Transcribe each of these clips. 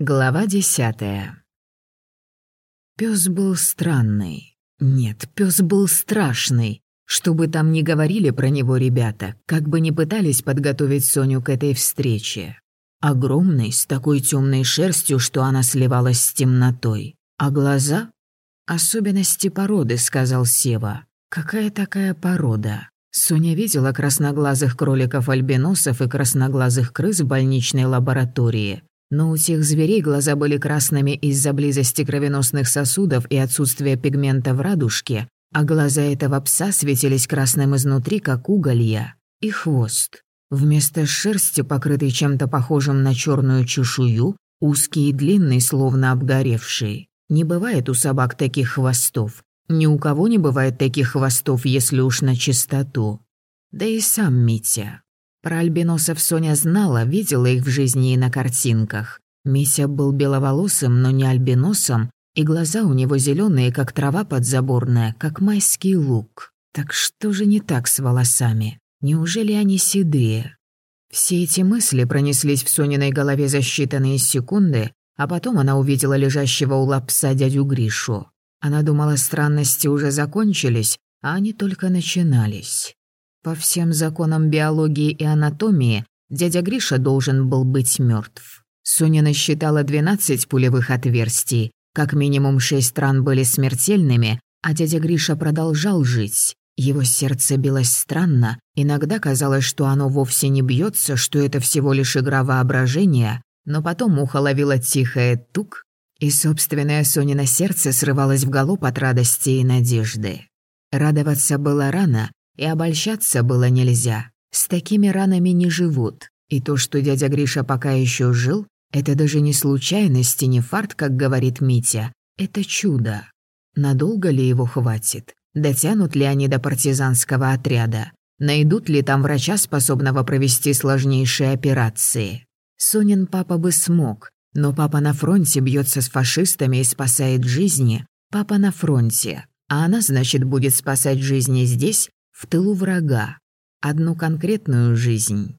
Глава десятая. Пёс был странный. Нет, пёс был страшный. Что бы там ни говорили про него ребята, как бы ни пытались подготовить Соню к этой встрече. Огромный, с такой темной шерстью, что она сливалась с темнотой. А глаза? Особенности породы, сказал Сева. Какая такая порода? Соня видела красноглазых кроликов-альбиносов и красноглазых крыс в больничной лаборатории. Но у тех зверей глаза были красными из-за близости кровеносных сосудов и отсутствия пигмента в радужке, а глаза этого пса светились красным изнутри, как уголья. И хвост. Вместо шерсти, покрытый чем-то похожим на черную чешую, узкий и длинный, словно обгоревший. Не бывает у собак таких хвостов. Ни у кого не бывает таких хвостов, если уж на чистоту. Да и сам Митя. Про альбиносов Соня знала, видела их в жизни и на картинках. Митя был беловолосым, но не альбиносом, и глаза у него зеленые, как трава подзаборная, как майский лук. Так что же не так с волосами? Неужели они седые? Все эти мысли пронеслись в Сониной голове за считанные секунды, а потом она увидела лежащего у лапса дядю Гришу. Она думала, странности уже закончились, а они только начинались. По всем законам биологии и анатомии дядя Гриша должен был быть мертв. Соня насчитала 12 пулевых отверстий, как минимум 6 ран были смертельными, а дядя Гриша продолжал жить. Его сердце билось странно, иногда казалось, что оно вовсе не бьется, что это всего лишь игра воображения, но потом ухо ловило тихое тук, и собственное Сонино сердце срывалось в галоп от радости и надежды. Радоваться было рано, и обольщаться было нельзя. С такими ранами не живут. И то, что дядя Гриша пока еще жил, это даже не случайность и не фарт, как говорит Митя. Это чудо. Надолго ли его хватит? Дотянут ли они до партизанского отряда? Найдут ли там врача, способного провести сложнейшие операции? Сонин папа бы смог, но папа на фронте бьется с фашистами и спасает жизни. Папа на фронте. А она, значит, будет спасать жизни здесь, в тылу врага, одну конкретную жизнь.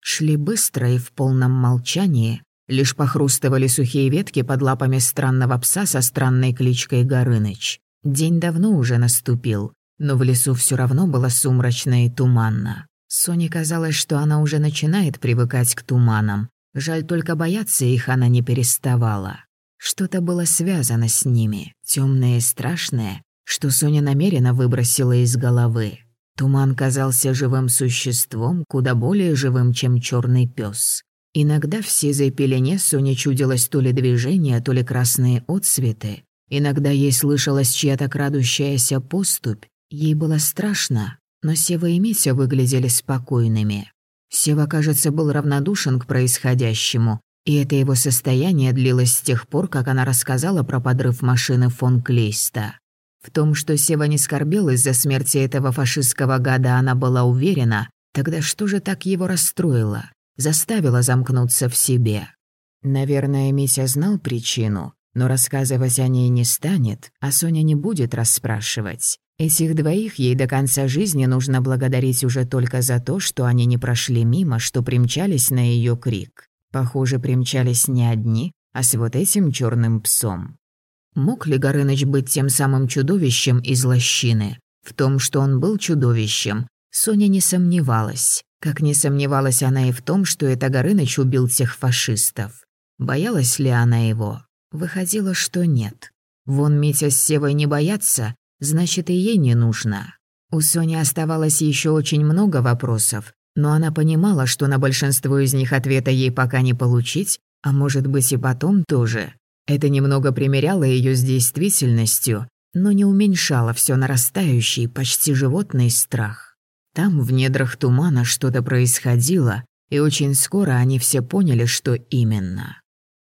Шли быстро и в полном молчании, лишь похрустывали сухие ветки под лапами странного пса со странной кличкой Горыныч. День давно уже наступил, но в лесу все равно было сумрачно и туманно. Соне казалось, что она уже начинает привыкать к туманам. Жаль, только бояться их она не переставала. Что-то было связано с ними, темное и страшное, что Соня намеренно выбросила из головы. Туман казался живым существом, куда более живым, чем черный пес. Иногда в сизой пелене Соне чудилось то ли движение, то ли красные отсветы. Иногда ей слышалась чья-то крадущаяся поступь. Ей было страшно, но Сева и Митя выглядели спокойными. Сева, кажется, был равнодушен к происходящему, и это его состояние длилось с тех пор, как она рассказала про подрыв машины фон Клейста. В том, что Сева не скорбел из-за смерти этого фашистского гада, она была уверена. Тогда что же так его расстроило? Заставило замкнуться в себе. Наверное, Митя знал причину, но рассказывать о ней не станет, а Соня не будет расспрашивать. Этих двоих ей до конца жизни нужно благодарить уже только за то, что они не прошли мимо, что примчались на ее крик. Похоже, примчались не одни, а с вот этим черным псом. Мог ли Горыныч быть тем самым чудовищем из лощины? В том, что он был чудовищем, Соня не сомневалась. Как не сомневалась она и в том, что это Горыныч убил тех фашистов. Боялась ли она его? Выходило, что нет. Вон Митя с Севой не боятся, значит, и ей не нужно. У Сони оставалось еще очень много вопросов, но она понимала, что на большинство из них ответа ей пока не получить, а может быть и потом тоже. Это немного примеряло ее с действительностью, но не уменьшало все нарастающий, почти животный страх. Там, в недрах тумана, что-то происходило, и очень скоро они все поняли, что именно.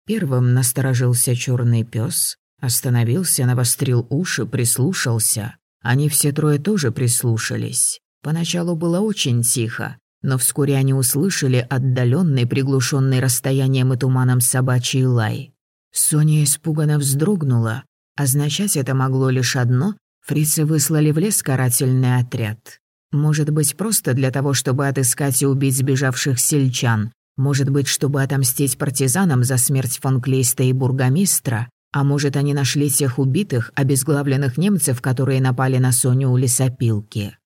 Первым насторожился черный пес, остановился, навострил уши, прислушался. Они все трое тоже прислушались. Поначалу было очень тихо, но вскоре они услышали отдаленный, приглушенный расстоянием и туманом собачий лай. Соня испуганно вздрогнула. Означать это могло лишь одно — фрицы выслали в лес карательный отряд. Может быть, просто для того, чтобы отыскать и убить сбежавших сельчан. Может быть, чтобы отомстить партизанам за смерть фон Клейста и бургомистра? А может, они нашли тех убитых, обезглавленных немцев, которые напали на Соню у лесопилки?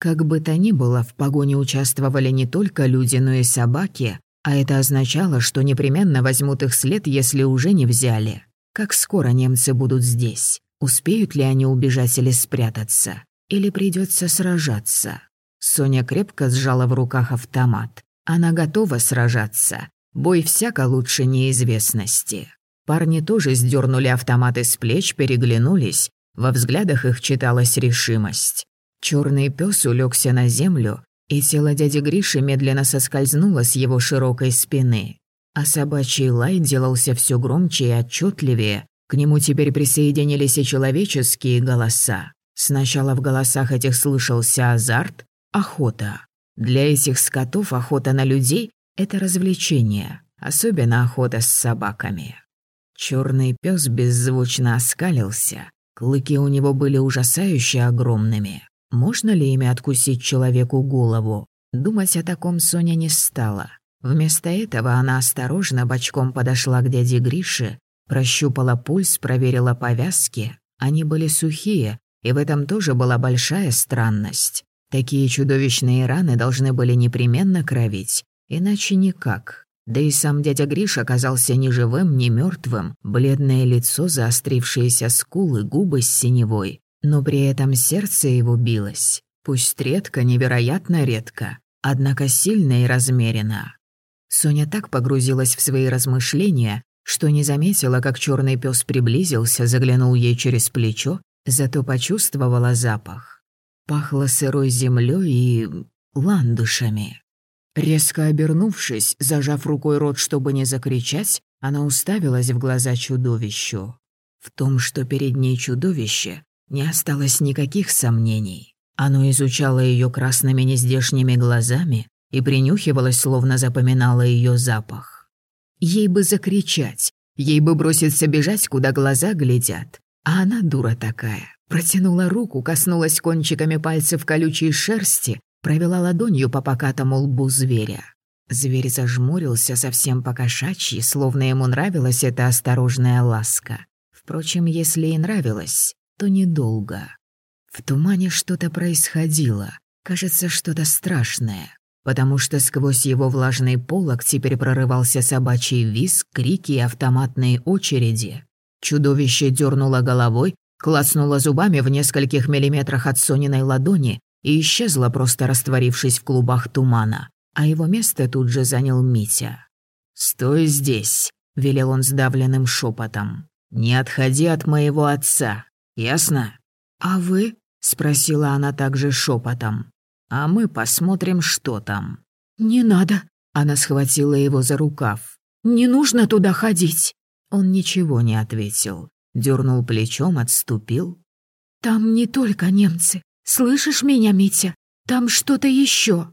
Как бы то ни было, в погоне участвовали не только люди, но и собаки, а это означало, что непременно возьмут их след, если уже не взяли. Как скоро немцы будут здесь? Успеют ли они убежать или спрятаться? Или придется сражаться? Соня крепко сжала в руках автомат. Она готова сражаться. Бой всяко лучше неизвестности. Парни тоже сдернули автоматы с плеч, переглянулись. Во взглядах их читалась решимость. Черный пес улегся на землю, и тело дяди Гриши медленно соскользнуло с его широкой спины. А собачий лай делался все громче и отчетливее. К нему теперь присоединились и человеческие голоса. Сначала в голосах этих слышался азарт, охота. Для этих скотов охота на людей – это развлечение, особенно охота с собаками. Черный пес беззвучно оскалился. Клыки у него были ужасающе огромными. Можно ли ими откусить человеку голову? Думать о таком Соня не стала. Вместо этого она осторожно бочком подошла к дяде Грише, прощупала пульс, проверила повязки. Они были сухие, и в этом тоже была большая странность. Такие чудовищные раны должны были непременно кровить, иначе никак. Да и сам дядя Гриш оказался ни живым, ни мертвым, бледное лицо, заострившиеся скулы, губы с синевой. Но при этом сердце его билось. Пусть редко, невероятно редко, однако сильно и размеренно. Соня так погрузилась в свои размышления, что не заметила, как черный пес приблизился, заглянул ей через плечо, зато почувствовала запах. Пахло сырой землей и ландышами. Резко обернувшись, зажав рукой рот, чтобы не закричать, она уставилась в глаза чудовищу. В том, что перед ней чудовище, не осталось никаких сомнений. Оно изучало ее красными нездешними глазами и принюхивалось, словно запоминало ее запах. Ей бы закричать, ей бы броситься бежать, куда глаза глядят. А она дура такая, Протянула руку, коснулась кончиками пальцев колючей шерсти, провела ладонью по покатому лбу зверя. Зверь зажмурился совсем покошачьи, словно ему нравилась эта осторожная ласка. Впрочем, если и нравилось, то недолго. В тумане что-то происходило, кажется, что-то страшное, потому что сквозь его влажный полог теперь прорывался собачий визг, крики и автоматные очереди. Чудовище дернуло головой, клацнула зубами в нескольких миллиметрах от Сониной ладони и исчезла, просто растворившись в клубах тумана, а его место тут же занял Митя. «Стой здесь», — велел он сдавленным шепотом. «Не отходи от моего отца, ясно?» «А вы?» — спросила она также шепотом. «А мы посмотрим, что там». «Не надо», — она схватила его за рукав. «Не нужно туда ходить». Он ничего не ответил. Дернул плечом, отступил. «Там не только немцы. Слышишь меня, Митя? Там что-то еще.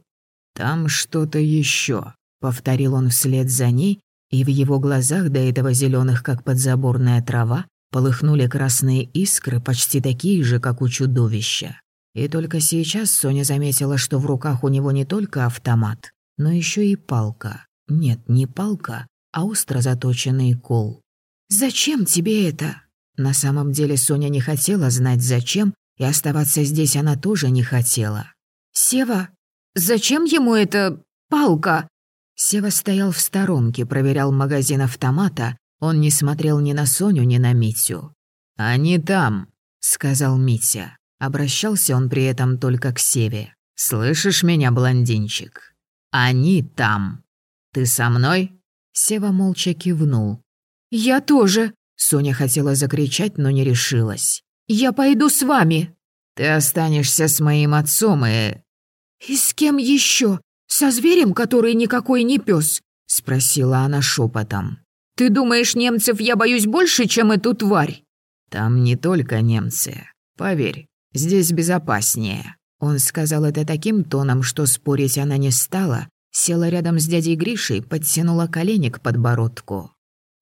«Там что-то еще, повторил он вслед за ней, и в его глазах, до этого зеленых, как подзаборная трава, полыхнули красные искры, почти такие же, как у чудовища. И только сейчас Соня заметила, что в руках у него не только автомат, но еще и палка. Нет, не палка, а остро заточенный кол. «Зачем тебе это?» На самом деле Соня не хотела знать зачем, и оставаться здесь она тоже не хотела. «Сева, зачем ему эта палка?» Сева стоял в сторонке, проверял магазин автомата. Он не смотрел ни на Соню, ни на Митю. «Они там», — сказал Митя. Обращался он при этом только к Севе. «Слышишь меня, блондинчик? Они там. Ты со мной?» Сева молча кивнул. «Я тоже», Соня хотела закричать, но не решилась. «Я пойду с вами!» «Ты останешься с моим отцом и...» «И с кем еще? Со зверем, который никакой не пес?» Спросила она шепотом. «Ты думаешь, немцев я боюсь больше, чем эту тварь?» «Там не только немцы. Поверь, здесь безопаснее». Он сказал это таким тоном, что спорить она не стала, села рядом с дядей Гришей, подтянула колени к подбородку.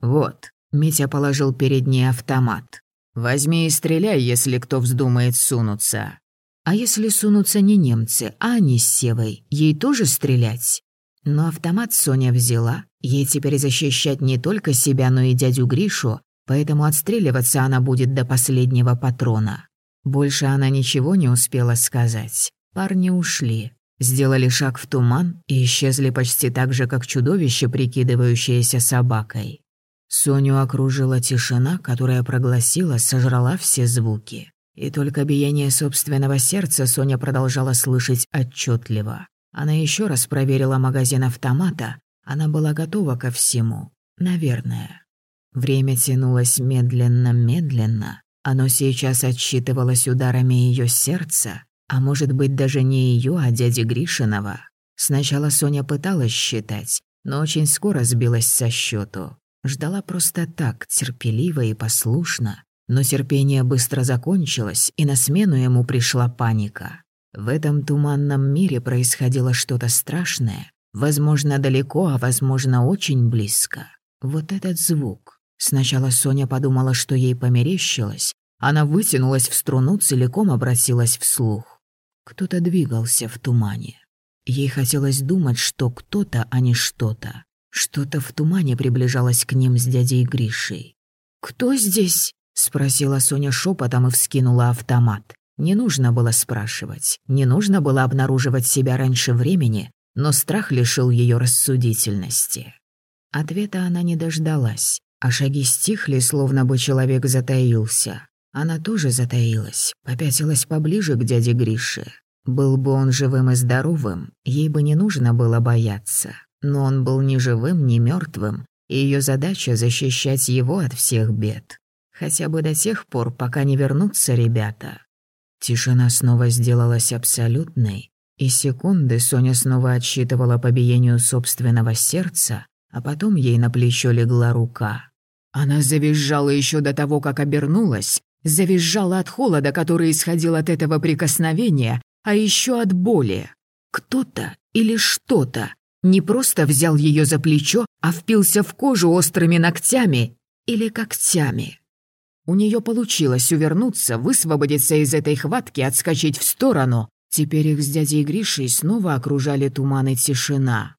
«Вот, Митя положил перед ней автомат. «Возьми и стреляй, если кто вздумает сунуться». «А если сунутся не немцы, а они с Севой, ей тоже стрелять?» Но автомат Соня взяла, ей теперь защищать не только себя, но и дядю Гришу, поэтому отстреливаться она будет до последнего патрона. Больше она ничего не успела сказать. Парни ушли, сделали шаг в туман и исчезли почти так же, как чудовище, прикидывающееся собакой. Соню окружила тишина, которая прогласила, сожрала все звуки. И только биение собственного сердца Соня продолжала слышать отчетливо. Она еще раз проверила магазин автомата. Она была готова ко всему. Наверное. Время тянулось медленно-медленно. Оно сейчас отсчитывалось ударами ее сердца, а может быть даже не ее, а дяди Гришинова. Сначала Соня пыталась считать, но очень скоро сбилась со счету. Ждала просто так, терпеливо и послушно. Но терпение быстро закончилось, и на смену ему пришла паника. В этом туманном мире происходило что-то страшное, возможно, далеко, а возможно, очень близко. Вот этот звук. Сначала Соня подумала, что ей померещилось. Она вытянулась в струну, целиком обратилась вслух. Кто-то двигался в тумане. Ей хотелось думать, что кто-то, а не что-то. Что-то в тумане приближалось к ним с дядей Гришей. «Кто здесь?» — спросила Соня шепотом и вскинула автомат. Не нужно было спрашивать, не нужно было обнаруживать себя раньше времени, но страх лишил ее рассудительности. Ответа она не дождалась, а шаги стихли, словно бы человек затаился. Она тоже затаилась, попятилась поближе к дяде Грише. Был бы он живым и здоровым, ей бы не нужно было бояться. Но он был ни живым, ни мертвым, и ее задача защищать его от всех бед. Хотя бы до тех пор, пока не вернутся ребята. Тишина снова сделалась абсолютной, и секунды Соня снова отсчитывала по биению собственного сердца, а потом ей на плечо легла рука. Она завизжала еще до того, как обернулась, завизжала от холода, который исходил от этого прикосновения, а еще от боли. Кто-то или что-то не просто взял ее за плечо, а впился в кожу острыми ногтями или когтями. У нее получилось увернуться, высвободиться из этой хватки, отскочить в сторону. Теперь их с дядей Гришей снова окружали туман и тишина.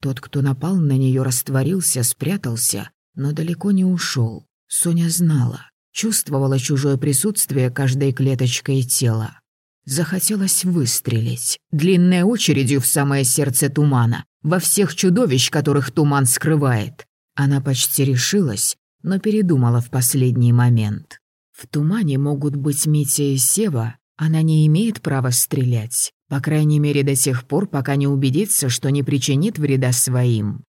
Тот, кто напал на нее, растворился, спрятался, но далеко не ушел. Соня знала, чувствовала чужое присутствие каждой клеточкой тела. Захотелось выстрелить, длинной очередью в самое сердце тумана, во всех чудовищ, которых туман скрывает. Она почти решилась, но передумала в последний момент. В тумане могут быть Митя и Сева, она не имеет права стрелять, по крайней мере до тех пор, пока не убедится, что не причинит вреда своим.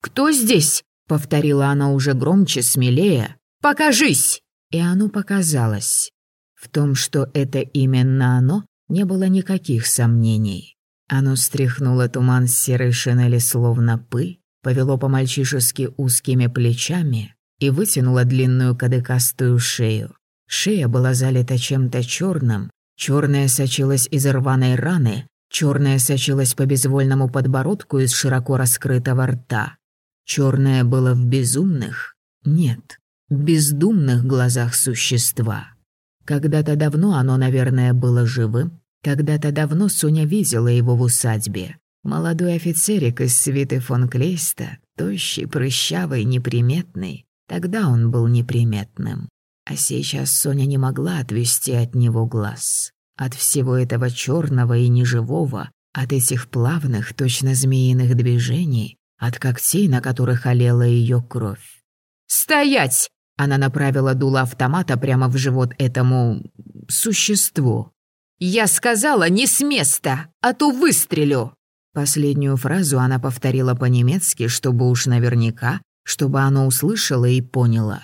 «Кто здесь?» — повторила она уже громче, смелее. «Покажись!» И оно показалось. В том, что это именно оно, не было никаких сомнений. Оно стряхнуло туман с серой шинели словно пыль, повело по-мальчишески узкими плечами и вытянуло длинную кадыкастую шею. Шея была залита чем-то черным, черная сочилась из рваной раны, черная сочилась по безвольному подбородку из широко раскрытого рта. Черное было в безумных, нет, бездумных глазах существа. Когда-то давно оно, наверное, было живым, когда-то давно Соня видела его в усадьбе. Молодой офицерик из свиты фон Клейста, тощий, прыщавый, неприметный. Тогда он был неприметным. А сейчас Соня не могла отвести от него глаз. От всего этого черного и неживого, от этих плавных, точно змеиных движений, от когтей, на которых олела ее кровь. «Стоять!» Она направила дуло автомата прямо в живот этому... существу. «Я сказала, не с места, а то выстрелю!» Последнюю фразу она повторила по-немецки, чтобы уж наверняка, чтобы оно услышало и поняло.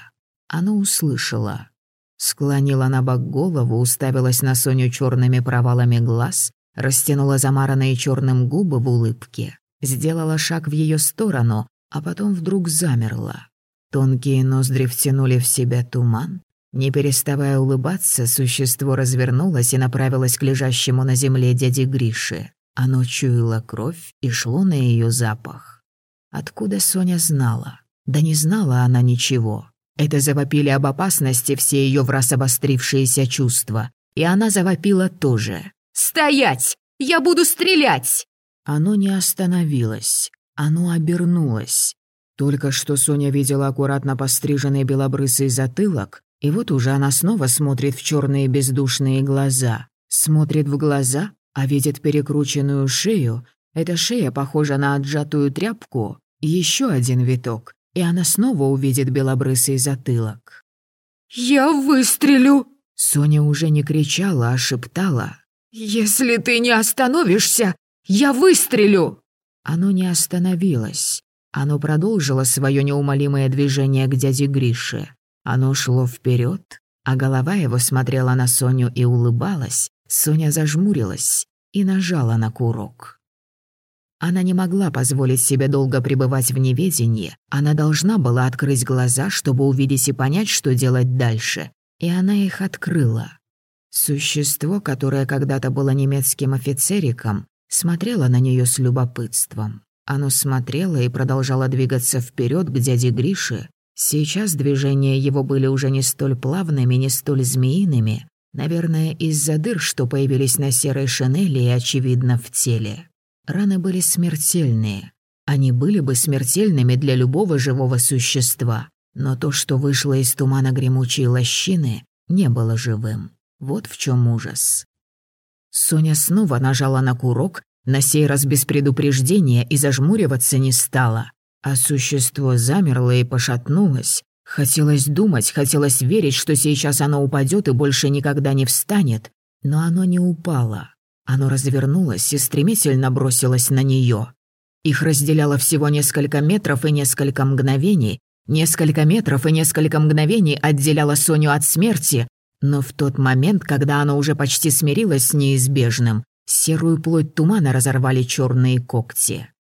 Оно услышало. Склонила на бок голову, уставилась на Соню черными провалами глаз, растянула замаранные черным губы в улыбке, сделала шаг в ее сторону, а потом вдруг замерла. Тонкие ноздри втянули в себя туман, не переставая улыбаться, существо развернулось и направилось к лежащему на земле дяде Грише. Оно чуяло кровь и шло на ее запах. Откуда Соня знала? Да не знала она ничего. Это завопили об опасности все ее враз обострившиеся чувства. И она завопила тоже. «Стоять! Я буду стрелять!» Оно не остановилось, оно обернулось. Только что Соня видела аккуратно постриженный белобрысый затылок, и вот уже она снова смотрит в черные бездушные глаза. Смотрит в глаза, а видит перекрученную шею. Эта шея похожа на отжатую тряпку. Еще один виток, и она снова увидит белобрысый затылок. «Я выстрелю!» Соня уже не кричала, а шептала. «Если ты не остановишься, я выстрелю!» Оно не остановилось. Оно продолжило свое неумолимое движение к дяде Грише. Оно шло вперед, а голова его смотрела на Соню и улыбалась. Соня зажмурилась и нажала на курок. Она не могла позволить себе долго пребывать в неведении. Она должна была открыть глаза, чтобы увидеть и понять, что делать дальше. И она их открыла. Существо, которое когда-то было немецким офицериком, смотрело на нее с любопытством. Оно смотрело и продолжало двигаться вперед к дяде Грише. Сейчас движения его были уже не столь плавными, не столь змеиными, наверное, из-за дыр, что появились на серой шинели и, очевидно, в теле. Раны были смертельные. Они были бы смертельными для любого живого существа, но то, что вышло из тумана гремучей лощины, не было живым. Вот в чем ужас. Соня снова нажала на курок, на сей раз без предупреждения и зажмуриваться не стала. А существо замерло и пошатнулось. Хотелось думать, хотелось верить, что сейчас оно упадет и больше никогда не встанет. Но оно не упало. Оно развернулось и стремительно бросилось на нее. Их разделяло всего несколько метров и несколько мгновений. Несколько метров и несколько мгновений отделяло Соню от смерти, но в тот момент, когда оно уже почти смирилось с неизбежным, Серую плоть тумана разорвали черные когти.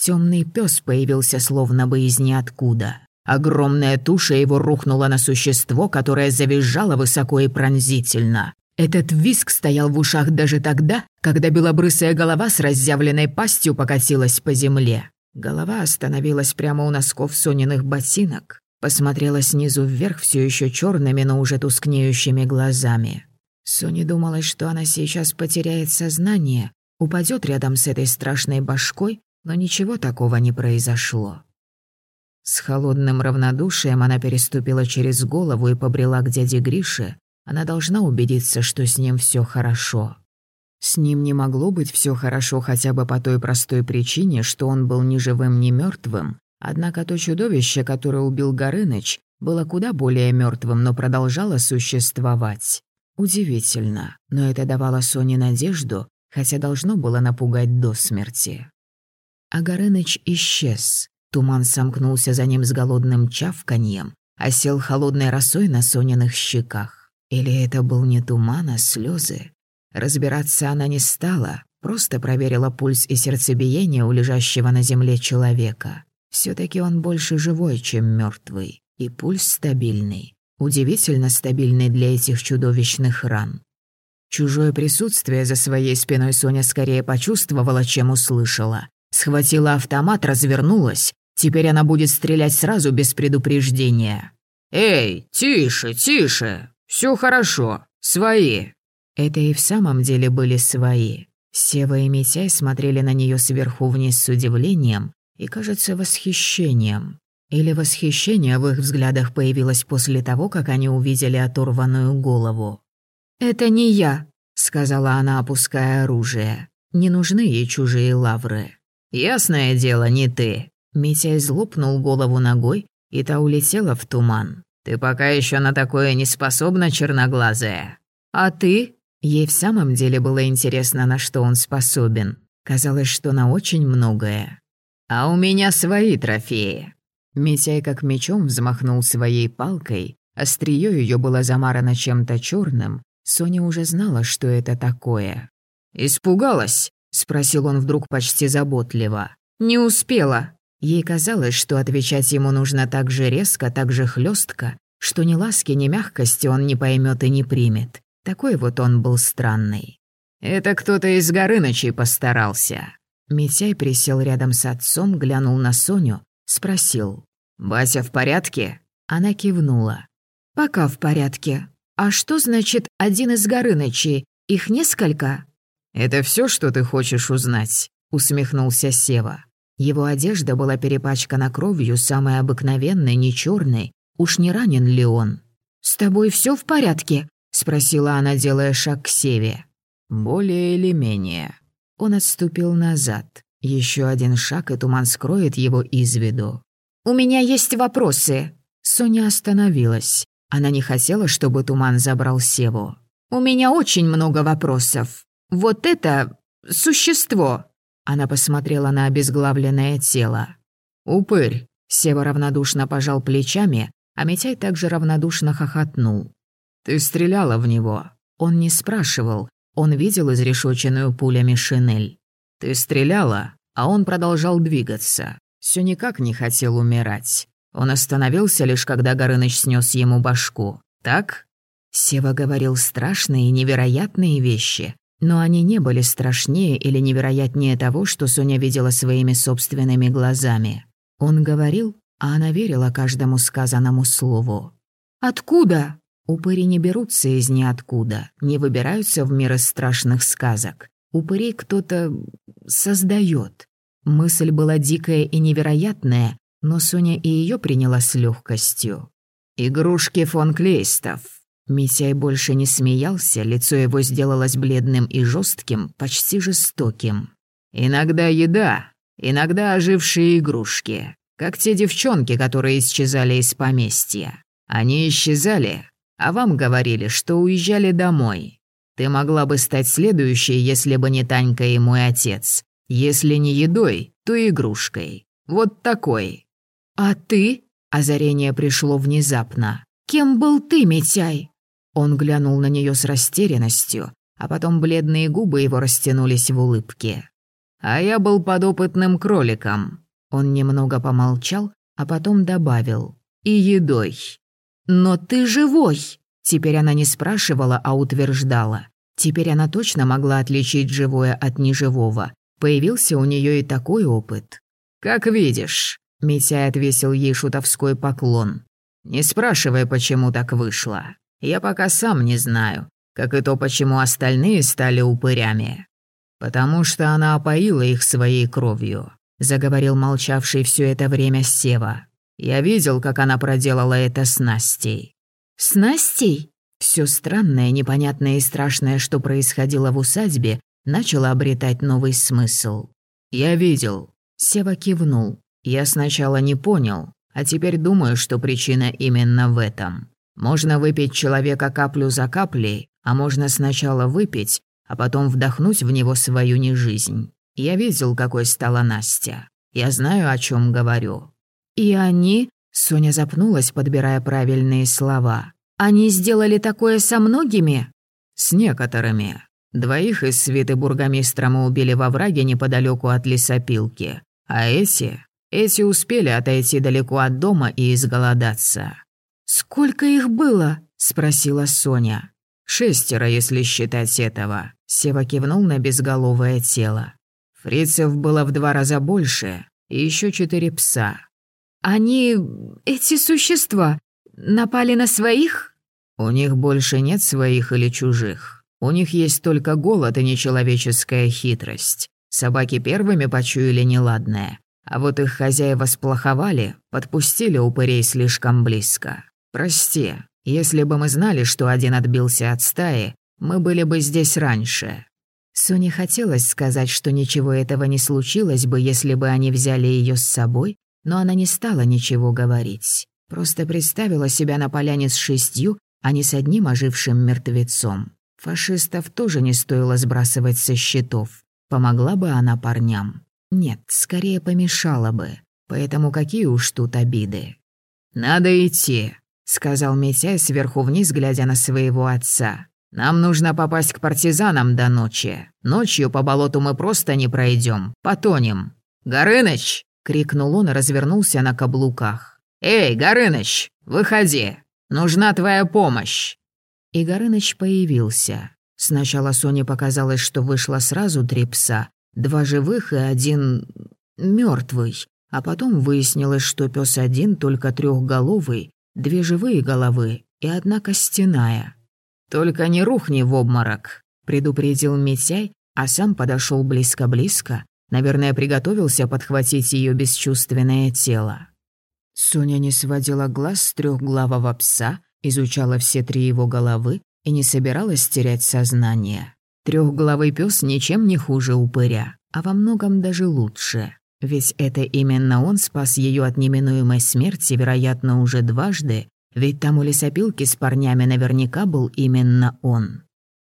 Темный пес появился словно бы из ниоткуда. Огромная туша его рухнула на существо, которое завизжало высоко и пронзительно. Этот виск стоял в ушах даже тогда, когда белобрысая голова с разъявленной пастью покатилась по земле. Голова остановилась прямо у носков Сониных ботинок, посмотрела снизу вверх все еще черными, но уже тускнеющими глазами. Соне думалось, что она сейчас потеряет сознание, упадет рядом с этой страшной башкой, но ничего такого не произошло. С холодным равнодушием она переступила через голову и побрела к дяде Грише. Она должна убедиться, что с ним все хорошо. С ним не могло быть все хорошо хотя бы по той простой причине, что он был ни живым, ни мертвым. Однако то чудовище, которое убил Горыныч, было куда более мертвым, но продолжало существовать. Удивительно, но это давало Соне надежду, хотя должно было напугать до смерти. А Горыныч исчез. Туман сомкнулся за ним с голодным чавканьем, осел холодной росой на Сониных щеках. Или это был не туман, а слезы? Разбираться она не стала, просто проверила пульс и сердцебиение у лежащего на земле человека. все таки он больше живой, чем мертвый, и пульс стабильный. Удивительно стабильный для этих чудовищных ран. Чужое присутствие за своей спиной Соня скорее почувствовала, чем услышала. Схватила автомат, развернулась. Теперь она будет стрелять сразу без предупреждения. «Эй, тише, тише! Все хорошо, свои!» Это и в самом деле были свои. Сева и Митяй смотрели на нее сверху вниз с удивлением и, кажется, восхищением. Или восхищение в их взглядах появилось после того, как они увидели оторванную голову. «Это не я», — сказала она, опуская оружие. «Не нужны ей чужие лавры». «Ясное дело, не ты». Митя излопнул голову ногой, и та улетела в туман. «Ты пока еще на такое не способна, черноглазая». «А ты?» Ей в самом деле было интересно, на что он способен. Казалось, что на очень многое. «А у меня свои трофеи. Митяй как мечом взмахнул своей палкой, острие ее было замарано чем-то черным. Соня уже знала, что это такое. «Испугалась?» — спросил он вдруг почти заботливо. «Не успела». Ей казалось, что отвечать ему нужно так же резко, так же хлестко, что ни ласки, ни мягкости он не поймет и не примет. Такой вот он был странный. «Это кто-то из Горынычей постарался». Митяй присел рядом с отцом, глянул на Соню, Спросил. «Бася в порядке?» Она кивнула. «Пока в порядке. А что значит один из Горынычей? Их несколько?» «Это все, что ты хочешь узнать?» — усмехнулся Сева. Его одежда была перепачкана кровью, самой обыкновенной, не черной. Уж не ранен ли он? «С тобой все в порядке?» — спросила она, делая шаг к Севе. «Более или менее». Он отступил назад. Еще один шаг, и туман скроет его из виду. «У меня есть вопросы». Соня остановилась. Она не хотела, чтобы туман забрал Севу. «У меня очень много вопросов. Вот это... существо...» Она посмотрела на обезглавленное тело. «Упырь!» Сева равнодушно пожал плечами, а Митяй также равнодушно хохотнул. «Ты стреляла в него». Он не спрашивал, он видел изрешоченную пулями шинель. «Ты стреляла, а он продолжал двигаться. Все никак не хотел умирать. Он остановился лишь когда Горыныч снес ему башку. Так?» Сева говорил страшные и невероятные вещи, но они не были страшнее или невероятнее того, что Соня видела своими собственными глазами. Он говорил, а она верила каждому сказанному слову. «Откуда?» Упыри не берутся из ниоткуда, не выбираются в мир из страшных сказок. Упырей кто-то создает. Мысль была дикая и невероятная, но Соня и ее приняла с легкостью. «Игрушки фон Клейстов». Митяй больше не смеялся, лицо его сделалось бледным и жестким, почти жестоким. «Иногда еда, иногда ожившие игрушки, как те девчонки, которые исчезали из поместья. Они исчезали, а вам говорили, что уезжали домой. Ты могла бы стать следующей, если бы не Танька и мой отец. Если не едой, то игрушкой. Вот такой». «А ты?» – озарение пришло внезапно. «Кем был ты, Митяй?» Он глянул на нее с растерянностью, а потом бледные губы его растянулись в улыбке. «А я был подопытным кроликом». Он немного помолчал, а потом добавил. «И едой». «Но ты живой!» Теперь она не спрашивала, а утверждала. Теперь она точно могла отличить живое от неживого. Появился у нее и такой опыт. «Как видишь», — Митяй отвесил ей шутовской поклон. «Не спрашивай, почему так вышло. Я пока сам не знаю, как и то, почему остальные стали упырями. Потому что она опоила их своей кровью», — заговорил молчавший все это время Сева. «Я видел, как она проделала это с Настей». «С Настей?» Все странное, непонятное и страшное, что происходило в усадьбе, начало обретать новый смысл. «Я видел». Сева кивнул. «Я сначала не понял, а теперь думаю, что причина именно в этом. Можно выпить человека каплю за каплей, а можно сначала выпить, а потом вдохнуть в него свою нежизнь. Я видел, какой стала Настя. Я знаю, о чем говорю». «И они?» Соня запнулась, подбирая правильные слова. Они сделали такое со многими? С некоторыми. Двоих из свиты бургомистра мы убили во враге неподалеку от лесопилки. А эти... Эти успели отойти далеко от дома и изголодаться. «Сколько их было?» – спросила Соня. «Шестеро, если считать этого». Сева кивнул на безголовое тело. Фрицев было в два раза больше, и еще четыре пса. «Они... эти существа напали на своих?» У них больше нет своих или чужих. У них есть только голод и нечеловеческая хитрость. Собаки первыми почуяли неладное, а вот их хозяева сплоховали, подпустили упырей слишком близко. Прости, если бы мы знали, что один отбился от стаи, мы были бы здесь раньше». Соне хотелось сказать, что ничего этого не случилось бы, если бы они взяли ее с собой, но она не стала ничего говорить. Просто представила себя на поляне с шестью а не с одним ожившим мертвецом. Фашистов тоже не стоило сбрасывать со счетов. Помогла бы она парням? Нет, скорее помешала бы. Поэтому какие уж тут обиды. «Надо идти», — сказал Митяй сверху вниз, глядя на своего отца. «Нам нужно попасть к партизанам до ночи. Ночью по болоту мы просто не пройдем, потонем». «Горыныч!» — крикнул он и развернулся на каблуках. «Эй, Горыныч, выходи!» Нужна твоя помощь!» И Горыныч появился. Сначала Соне показалось, что вышло сразу три пса, два живых и один мертвый, а потом выяснилось, что пес один только трехголовый, две живые головы и одна костяная. «Только не рухни в обморок», — предупредил Митяй, а сам подошел близко-близко, Наверное, приготовился подхватить ее бесчувственное тело. Соня не сводила глаз с трехглавого пса, изучала все три его головы и не собиралась терять сознание. Трехглавый пес ничем не хуже упыря, а во многом даже лучше. Ведь это именно он спас ее от неминуемой смерти, вероятно, уже дважды, ведь там у лесопилки с парнями наверняка был именно он.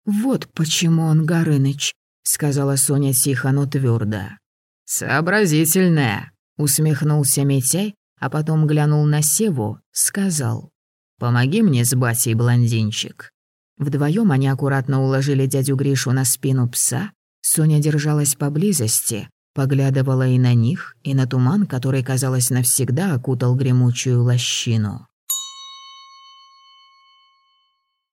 «Вот почему он Горыныч», — сказала Соня тихо, но твердо. «Сообразительная», — усмехнулся Митяй, а потом глянул на Севу, сказал. «Помоги мне с батей, блондинчик». Вдвоем они аккуратно уложили дядю Гришу на спину пса. Соня держалась поблизости, поглядывала и на них, и на туман, который, казалось, навсегда окутал гремучую лощину.